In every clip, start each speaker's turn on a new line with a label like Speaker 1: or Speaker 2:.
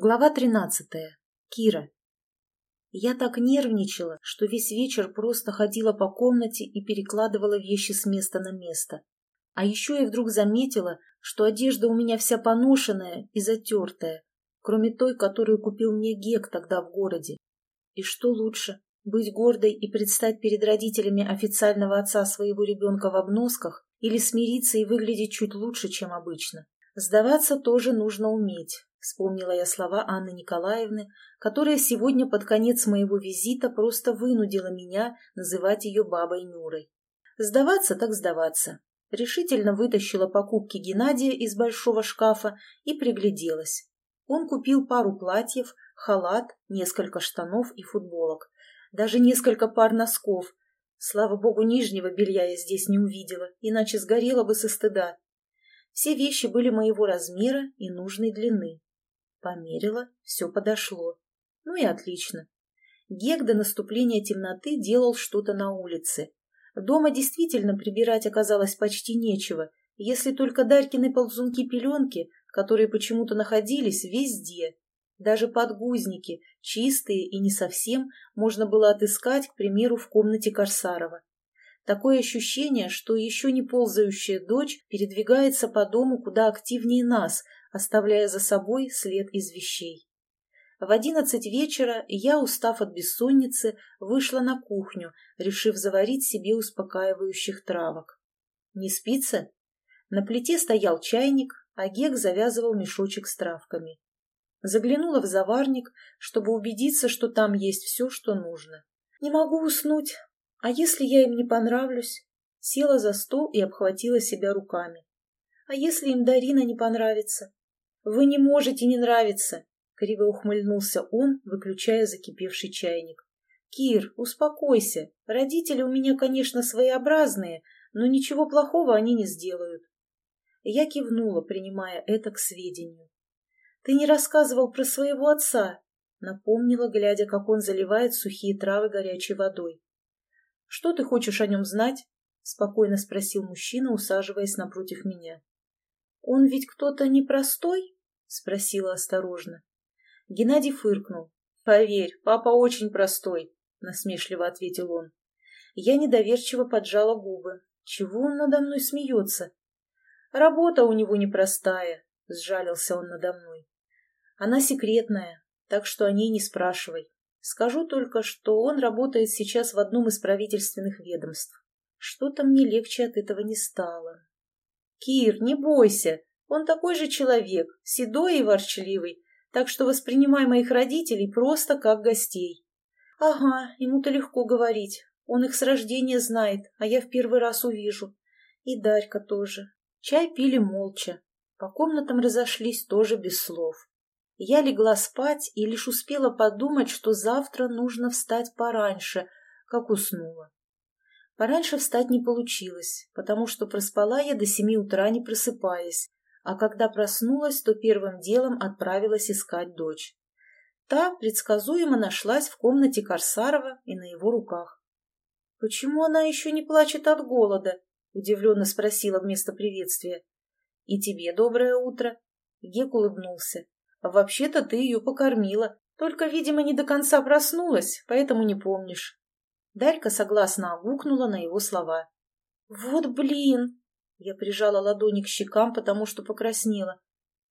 Speaker 1: Глава тринадцатая. Кира. Я так нервничала, что весь вечер просто ходила по комнате и перекладывала вещи с места на место. А еще я вдруг заметила, что одежда у меня вся поношенная и затертая, кроме той, которую купил мне Гек тогда в городе. И что лучше, быть гордой и предстать перед родителями официального отца своего ребенка в обносках или смириться и выглядеть чуть лучше, чем обычно? Сдаваться тоже нужно уметь, Вспомнила я слова Анны Николаевны, которая сегодня под конец моего визита просто вынудила меня называть ее бабой Нюрой. Сдаваться так сдаваться. Решительно вытащила покупки Геннадия из большого шкафа и пригляделась. Он купил пару платьев, халат, несколько штанов и футболок. Даже несколько пар носков. Слава богу, нижнего белья я здесь не увидела, иначе сгорела бы со стыда. Все вещи были моего размера и нужной длины. Померила, все подошло. Ну и отлично. Гек до наступления темноты делал что-то на улице. Дома действительно прибирать оказалось почти нечего, если только Дарькины ползунки-пеленки, которые почему-то находились везде. Даже подгузники, чистые и не совсем, можно было отыскать, к примеру, в комнате Корсарова. Такое ощущение, что еще не ползающая дочь передвигается по дому куда активнее нас, оставляя за собой след из вещей. В одиннадцать вечера я, устав от бессонницы, вышла на кухню, решив заварить себе успокаивающих травок. Не спится? На плите стоял чайник, а Гек завязывал мешочек с травками. Заглянула в заварник, чтобы убедиться, что там есть все, что нужно. Не могу уснуть. А если я им не понравлюсь? Села за стол и обхватила себя руками. А если им Дарина не понравится? «Вы не можете не нравиться!» — криво ухмыльнулся он, выключая закипевший чайник. «Кир, успокойся. Родители у меня, конечно, своеобразные, но ничего плохого они не сделают». Я кивнула, принимая это к сведению. «Ты не рассказывал про своего отца», — напомнила, глядя, как он заливает сухие травы горячей водой. «Что ты хочешь о нем знать?» — спокойно спросил мужчина, усаживаясь напротив меня. «Он ведь кто-то непростой?» — спросила осторожно. Геннадий фыркнул. «Поверь, папа очень простой», — насмешливо ответил он. Я недоверчиво поджала губы. Чего он надо мной смеется? «Работа у него непростая», — сжалился он надо мной. «Она секретная, так что о ней не спрашивай. Скажу только, что он работает сейчас в одном из правительственных ведомств. Что-то мне легче от этого не стало. «Кир, не бойся, он такой же человек, седой и ворчливый, так что воспринимай моих родителей просто как гостей». «Ага, ему-то легко говорить. Он их с рождения знает, а я в первый раз увижу. И Дарька тоже. Чай пили молча. По комнатам разошлись тоже без слов. Я легла спать и лишь успела подумать, что завтра нужно встать пораньше, как уснула. Пораньше встать не получилось, потому что проспала я до семи утра, не просыпаясь, а когда проснулась, то первым делом отправилась искать дочь. Та предсказуемо нашлась в комнате Корсарова и на его руках. — Почему она еще не плачет от голода? — удивленно спросила вместо приветствия. — И тебе доброе утро. Гек улыбнулся. — Вообще-то ты ее покормила, только, видимо, не до конца проснулась, поэтому не помнишь. Дарька согласно огукнула на его слова. «Вот блин!» Я прижала ладони к щекам, потому что покраснела.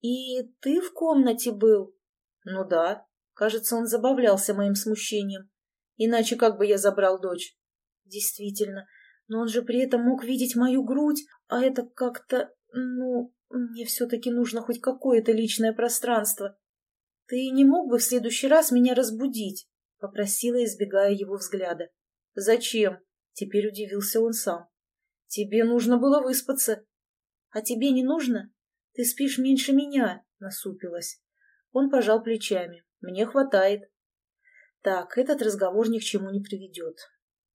Speaker 1: «И ты в комнате был?» «Ну да. Кажется, он забавлялся моим смущением. Иначе как бы я забрал дочь?» «Действительно. Но он же при этом мог видеть мою грудь, а это как-то... Ну, мне все-таки нужно хоть какое-то личное пространство. Ты не мог бы в следующий раз меня разбудить?» — попросила, избегая его взгляда. «Зачем?» — теперь удивился он сам. «Тебе нужно было выспаться». «А тебе не нужно? Ты спишь меньше меня», — насупилась. Он пожал плечами. «Мне хватает». «Так, этот разговор ни к чему не приведет».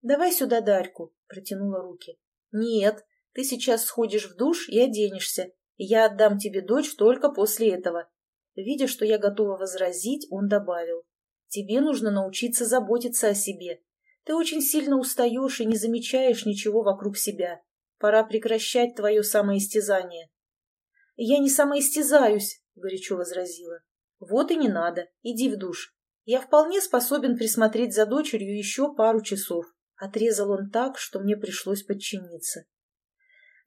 Speaker 1: «Давай сюда Дарьку», — протянула руки. «Нет, ты сейчас сходишь в душ и оденешься. Я отдам тебе дочь только после этого». Видя, что я готова возразить, он добавил. «Тебе нужно научиться заботиться о себе. Ты очень сильно устаешь и не замечаешь ничего вокруг себя. Пора прекращать твое самоистязание. — Я не самоистязаюсь, — горячо возразила. Вот и не надо, иди в душ. Я вполне способен присмотреть за дочерью еще пару часов. Отрезал он так, что мне пришлось подчиниться.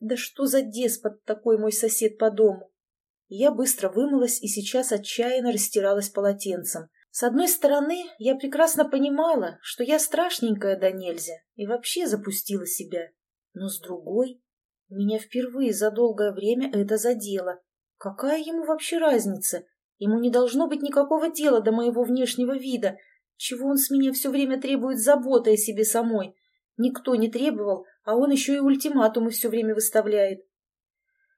Speaker 1: Да что за деспот такой мой сосед по дому? Я быстро вымылась и сейчас отчаянно растиралась полотенцем. С одной стороны, я прекрасно понимала, что я страшненькая да нельзя и вообще запустила себя. Но с другой, меня впервые за долгое время это задело. Какая ему вообще разница? Ему не должно быть никакого дела до моего внешнего вида. Чего он с меня все время требует заботы о себе самой? Никто не требовал, а он еще и ультиматумы все время выставляет.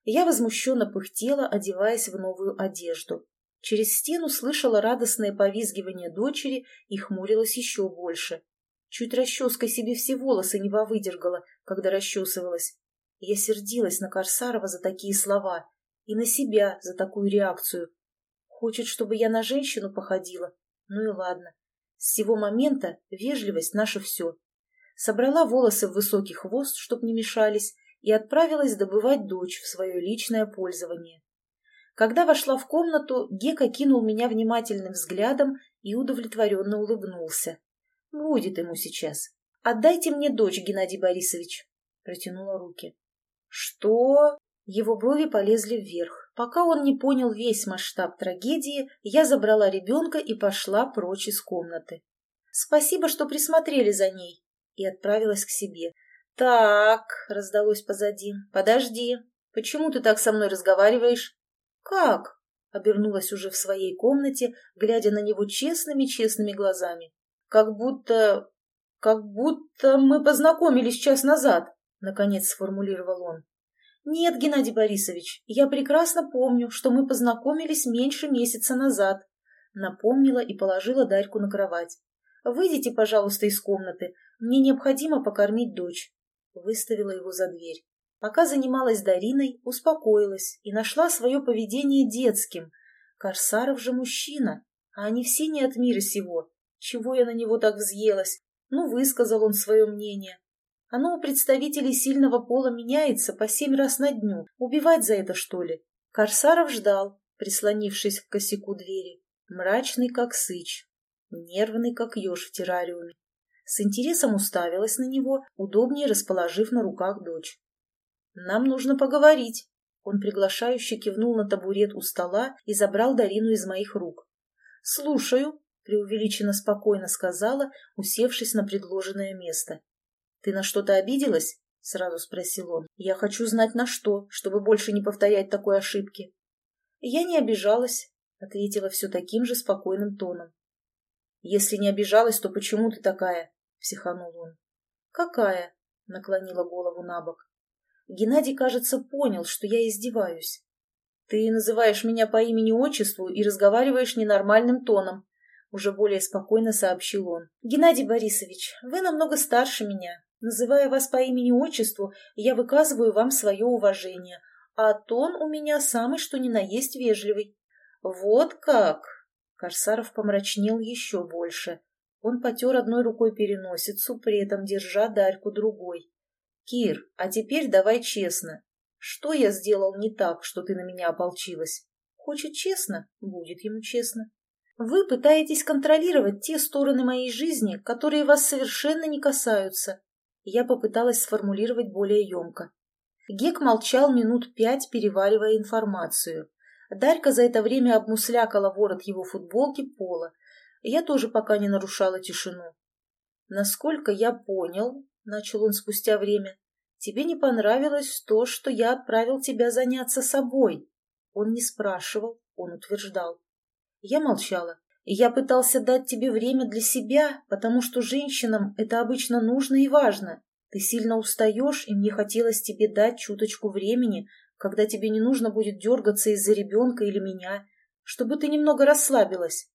Speaker 1: Я возмущенно пыхтела, одеваясь в новую одежду. Через стену слышала радостное повизгивание дочери и хмурилась еще больше. Чуть расческой себе все волосы не повыдергала, когда расчесывалась. Я сердилась на Корсарова за такие слова и на себя за такую реакцию. Хочет, чтобы я на женщину походила? Ну и ладно. С сего момента вежливость наше все. Собрала волосы в высокий хвост, чтоб не мешались, и отправилась добывать дочь в свое личное пользование. Когда вошла в комнату, Гека кинул меня внимательным взглядом и удовлетворенно улыбнулся. Будет ему сейчас. Отдайте мне дочь, Геннадий Борисович. Протянула руки. Что? Его брови полезли вверх. Пока он не понял весь масштаб трагедии, я забрала ребенка и пошла прочь из комнаты. Спасибо, что присмотрели за ней. И отправилась к себе. Так, раздалось позади. Подожди. Почему ты так со мной разговариваешь? «Как?» — обернулась уже в своей комнате, глядя на него честными-честными глазами. «Как будто... как будто мы познакомились час назад», — наконец сформулировал он. «Нет, Геннадий Борисович, я прекрасно помню, что мы познакомились меньше месяца назад», — напомнила и положила Дарьку на кровать. «Выйдите, пожалуйста, из комнаты. Мне необходимо покормить дочь». Выставила его за дверь. Пока занималась Дариной, успокоилась и нашла свое поведение детским. Корсаров же мужчина, а они все не от мира сего. Чего я на него так взъелась? Ну, высказал он свое мнение. Оно у представителей сильного пола меняется по семь раз на дню. Убивать за это, что ли? Корсаров ждал, прислонившись к косяку двери. Мрачный, как сыч. Нервный, как еж в террариуме. С интересом уставилась на него, удобнее расположив на руках дочь. «Нам нужно поговорить». Он приглашающе кивнул на табурет у стола и забрал Дарину из моих рук. «Слушаю», — преувеличенно спокойно сказала, усевшись на предложенное место. «Ты на что-то обиделась?» — сразу спросил он. «Я хочу знать на что, чтобы больше не повторять такой ошибки». «Я не обижалась», — ответила все таким же спокойным тоном. «Если не обижалась, то почему ты такая?» — психанул он. «Какая?» — наклонила голову на бок. Геннадий, кажется, понял, что я издеваюсь. «Ты называешь меня по имени-отчеству и разговариваешь ненормальным тоном», — уже более спокойно сообщил он. «Геннадий Борисович, вы намного старше меня. Называя вас по имени-отчеству, я выказываю вам свое уважение, а тон у меня самый что ни на есть вежливый». «Вот как!» Корсаров помрачнел еще больше. Он потер одной рукой переносицу, при этом держа Дарьку другой. «Кир, а теперь давай честно. Что я сделал не так, что ты на меня ополчилась? Хочет честно? Будет ему честно. Вы пытаетесь контролировать те стороны моей жизни, которые вас совершенно не касаются». Я попыталась сформулировать более емко. Гек молчал минут пять, переваривая информацию. Дарька за это время обмуслякала ворот его футболки пола. Я тоже пока не нарушала тишину. Насколько я понял, начал он спустя время, — тебе не понравилось то, что я отправил тебя заняться собой. Он не спрашивал, он утверждал. Я молчала. Я пытался дать тебе время для себя, потому что женщинам это обычно нужно и важно. Ты сильно устаешь, и мне хотелось тебе дать чуточку времени, когда тебе не нужно будет дергаться из-за ребенка или меня, чтобы ты немного расслабилась.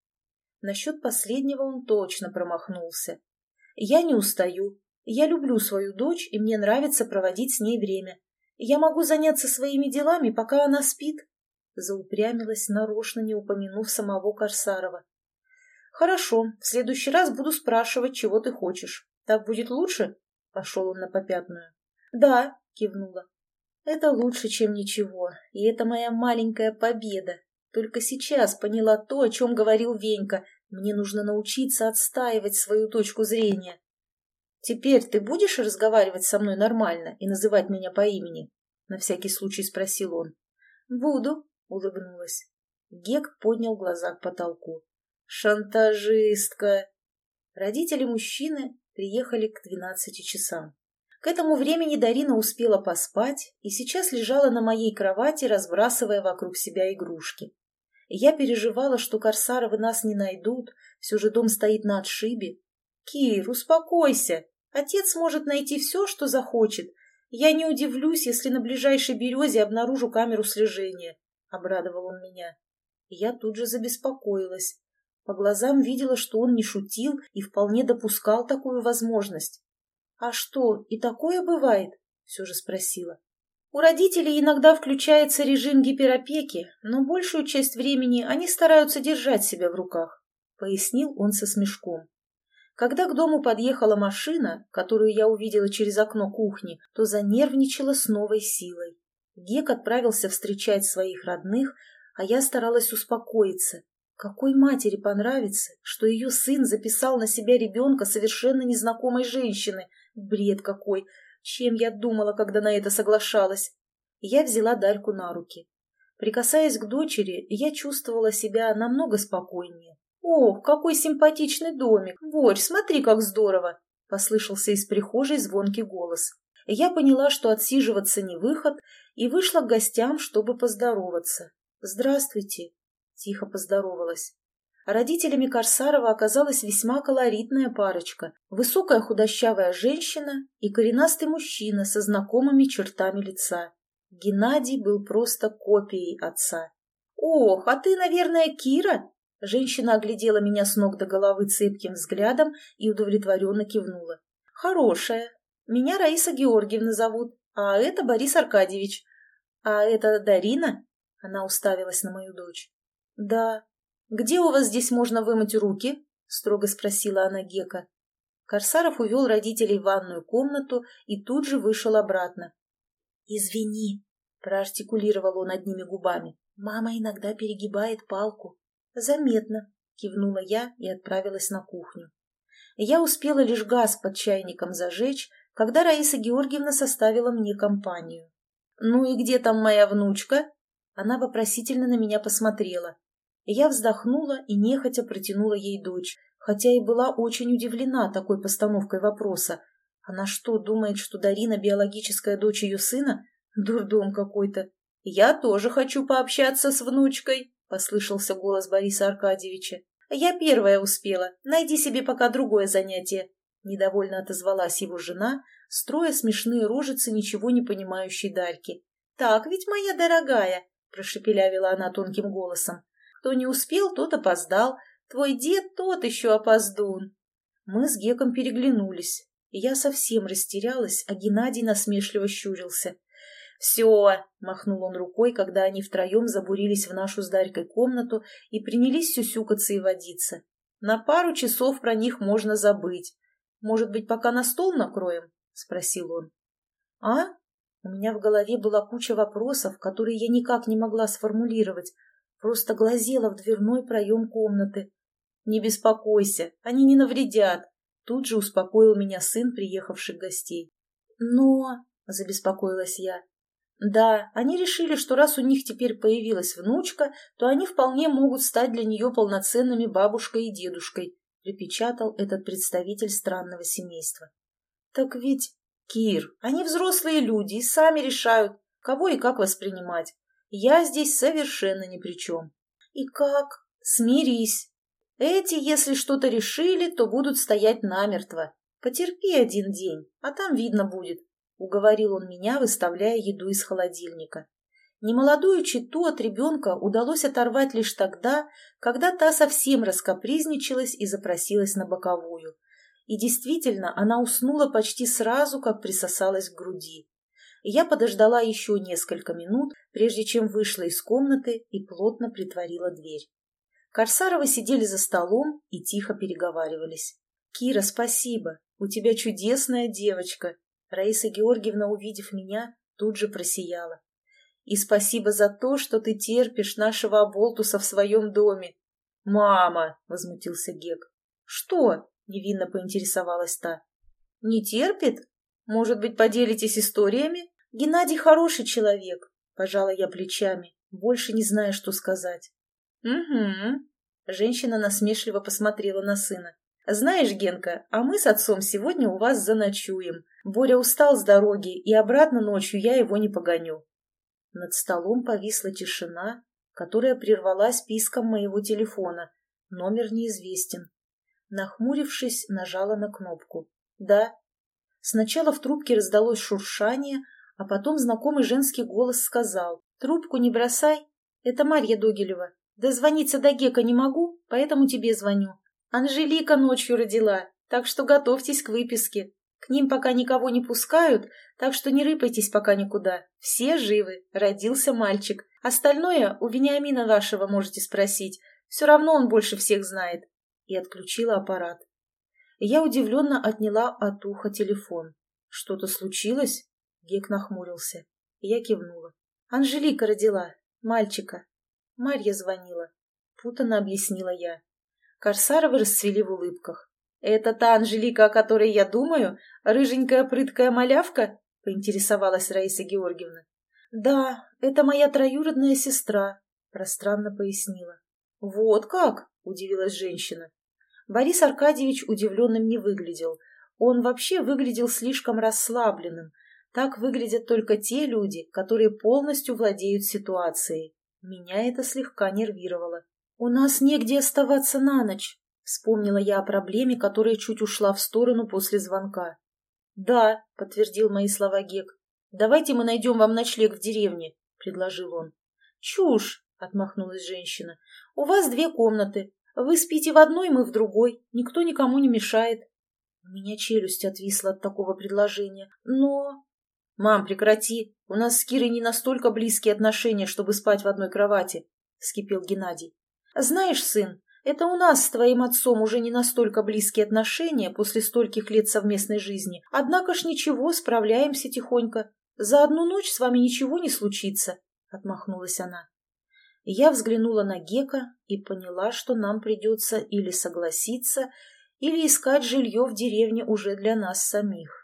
Speaker 1: Насчет последнего он точно промахнулся. Я не устаю, я люблю свою дочь, и мне нравится проводить с ней время. Я могу заняться своими делами, пока она спит. Заупрямилась, нарочно не упомянув самого Корсарова. Хорошо, в следующий раз буду спрашивать, чего ты хочешь. Так будет лучше? Пошел он на попятную. Да, кивнула. Это лучше, чем ничего, и это моя маленькая победа. Только сейчас поняла то, о чем говорил Венька. Мне нужно научиться отстаивать свою точку зрения. «Теперь ты будешь разговаривать со мной нормально и называть меня по имени?» — на всякий случай спросил он. «Буду», — улыбнулась. Гек поднял глаза к потолку. «Шантажистка!» Родители мужчины приехали к двенадцати часам. К этому времени Дарина успела поспать и сейчас лежала на моей кровати, разбрасывая вокруг себя игрушки. Я переживала, что Корсаровы нас не найдут, все же дом стоит на отшибе. «Кир, успокойся! Отец может найти все, что захочет. Я не удивлюсь, если на ближайшей березе обнаружу камеру слежения», — обрадовал он меня. Я тут же забеспокоилась. По глазам видела, что он не шутил и вполне допускал такую возможность. «А что, и такое бывает?» — все же спросила. «У родителей иногда включается режим гиперопеки, но большую часть времени они стараются держать себя в руках», — пояснил он со смешком. Когда к дому подъехала машина, которую я увидела через окно кухни, то занервничала с новой силой. Гек отправился встречать своих родных, а я старалась успокоиться. Какой матери понравится, что ее сын записал на себя ребенка совершенно незнакомой женщины — Бред какой! Чем я думала, когда на это соглашалась? Я взяла Дальку на руки. Прикасаясь к дочери, я чувствовала себя намного спокойнее. «Ох, какой симпатичный домик! Борь, смотри, как здорово!» — послышался из прихожей звонкий голос. Я поняла, что отсиживаться не выход, и вышла к гостям, чтобы поздороваться. «Здравствуйте!» — тихо поздоровалась. Родителями Корсарова оказалась весьма колоритная парочка. Высокая худощавая женщина и коренастый мужчина со знакомыми чертами лица. Геннадий был просто копией отца. «Ох, а ты, наверное, Кира?» Женщина оглядела меня с ног до головы цепким взглядом и удовлетворенно кивнула. «Хорошая. Меня Раиса Георгиевна зовут, а это Борис Аркадьевич. А это Дарина?» Она уставилась на мою дочь. «Да, «Где у вас здесь можно вымыть руки?» — строго спросила она Гека. Корсаров увел родителей в ванную комнату и тут же вышел обратно. «Извини», — проартикулировал он одними губами. «Мама иногда перегибает палку». «Заметно», — кивнула я и отправилась на кухню. Я успела лишь газ под чайником зажечь, когда Раиса Георгиевна составила мне компанию. «Ну и где там моя внучка?» Она вопросительно на меня посмотрела. Я вздохнула и нехотя протянула ей дочь, хотя и была очень удивлена такой постановкой вопроса. Она что, думает, что Дарина биологическая дочь ее сына? Дурдом какой-то. «Я тоже хочу пообщаться с внучкой», — послышался голос Бориса Аркадьевича. «Я первая успела. Найди себе пока другое занятие», — недовольно отозвалась его жена, строя смешные рожицы ничего не понимающей Дарьки. «Так ведь, моя дорогая», — прошепелявила она тонким голосом, кто не успел, тот опоздал. Твой дед тот еще опоздун. Мы с Геком переглянулись. Я совсем растерялась, а Геннадий насмешливо щурился. «Все!» — махнул он рукой, когда они втроем забурились в нашу с Дарькой комнату и принялись сюсюкаться и водиться. «На пару часов про них можно забыть. Может быть, пока на стол накроем?» — спросил он. «А?» У меня в голове была куча вопросов, которые я никак не могла сформулировать, Просто глазела в дверной проем комнаты. «Не беспокойся, они не навредят», — тут же успокоил меня сын приехавших гостей. «Но...» — забеспокоилась я. «Да, они решили, что раз у них теперь появилась внучка, то они вполне могут стать для нее полноценными бабушкой и дедушкой», — припечатал этот представитель странного семейства. «Так ведь, Кир, они взрослые люди и сами решают, кого и как воспринимать. Я здесь совершенно ни при чем. И как? Смирись. Эти, если что-то решили, то будут стоять намертво. Потерпи один день, а там видно будет, — уговорил он меня, выставляя еду из холодильника. Немолодую читу от ребенка удалось оторвать лишь тогда, когда та совсем раскопризничалась и запросилась на боковую. И действительно, она уснула почти сразу, как присосалась к груди. Я подождала еще несколько минут, прежде чем вышла из комнаты и плотно притворила дверь. Корсаровы сидели за столом и тихо переговаривались. «Кира, спасибо! У тебя чудесная девочка!» Раиса Георгиевна, увидев меня, тут же просияла. И спасибо за то, что ты терпишь нашего оболтуса в своем доме. «Мама!» — возмутился Гек. «Что?» — невинно поинтересовалась та. «Не терпит? Может быть, поделитесь историями? Геннадий хороший человек», — пожала я плечами, больше не зная, что сказать. «Угу». Женщина насмешливо посмотрела на сына. «Знаешь, Генка, а мы с отцом сегодня у вас заночуем. Боря устал с дороги, и обратно ночью я его не погоню». Над столом повисла тишина, которая прервалась писком моего телефона. Номер неизвестен. Нахмурившись, нажала на кнопку. «Да». Сначала в трубке раздалось шуршание, а потом знакомый женский голос сказал. «Трубку не бросай. Это Марья Догилева. Дозвониться до Гека не могу, поэтому тебе звоню. Анжелика ночью родила, так что готовьтесь к выписке. К ним пока никого не пускают, так что не рыпайтесь пока никуда. Все живы, родился мальчик. Остальное у Вениамина вашего можете спросить. Все равно он больше всех знает. И отключила аппарат. Я удивленно отняла от уха телефон. Что-то случилось? Гек нахмурился. Я кивнула. Анжелика родила. Мальчика. Марья звонила. Путанно объяснила я. Корсаровы расцвели в улыбках. «Это та Анжелика, о которой я думаю? Рыженькая прыткая малявка?» — поинтересовалась Раиса Георгиевна. «Да, это моя троюродная сестра», — пространно пояснила. «Вот как?» — удивилась женщина. Борис Аркадьевич удивленным не выглядел. Он вообще выглядел слишком расслабленным. Так выглядят только те люди, которые полностью владеют ситуацией. Меня это слегка нервировало. «У нас негде оставаться на ночь», — вспомнила я о проблеме, которая чуть ушла в сторону после звонка. «Да», — подтвердил мои слова Гек. «Давайте мы найдем вам ночлег в деревне», — предложил он. «Чушь», — отмахнулась женщина. «У вас две комнаты. Вы спите в одной, мы в другой. Никто никому не мешает». У меня челюсть отвисла от такого предложения. Но... «Мам, прекрати. У нас с Кирой не настолько близкие отношения, чтобы спать в одной кровати», — вскипел Геннадий. «Знаешь, сын, это у нас с твоим отцом уже не настолько близкие отношения после стольких лет совместной жизни. Однако ж ничего, справляемся тихонько. За одну ночь с вами ничего не случится», — отмахнулась она. Я взглянула на Гека и поняла, что нам придется или согласиться, или искать жилье в деревне уже для нас самих.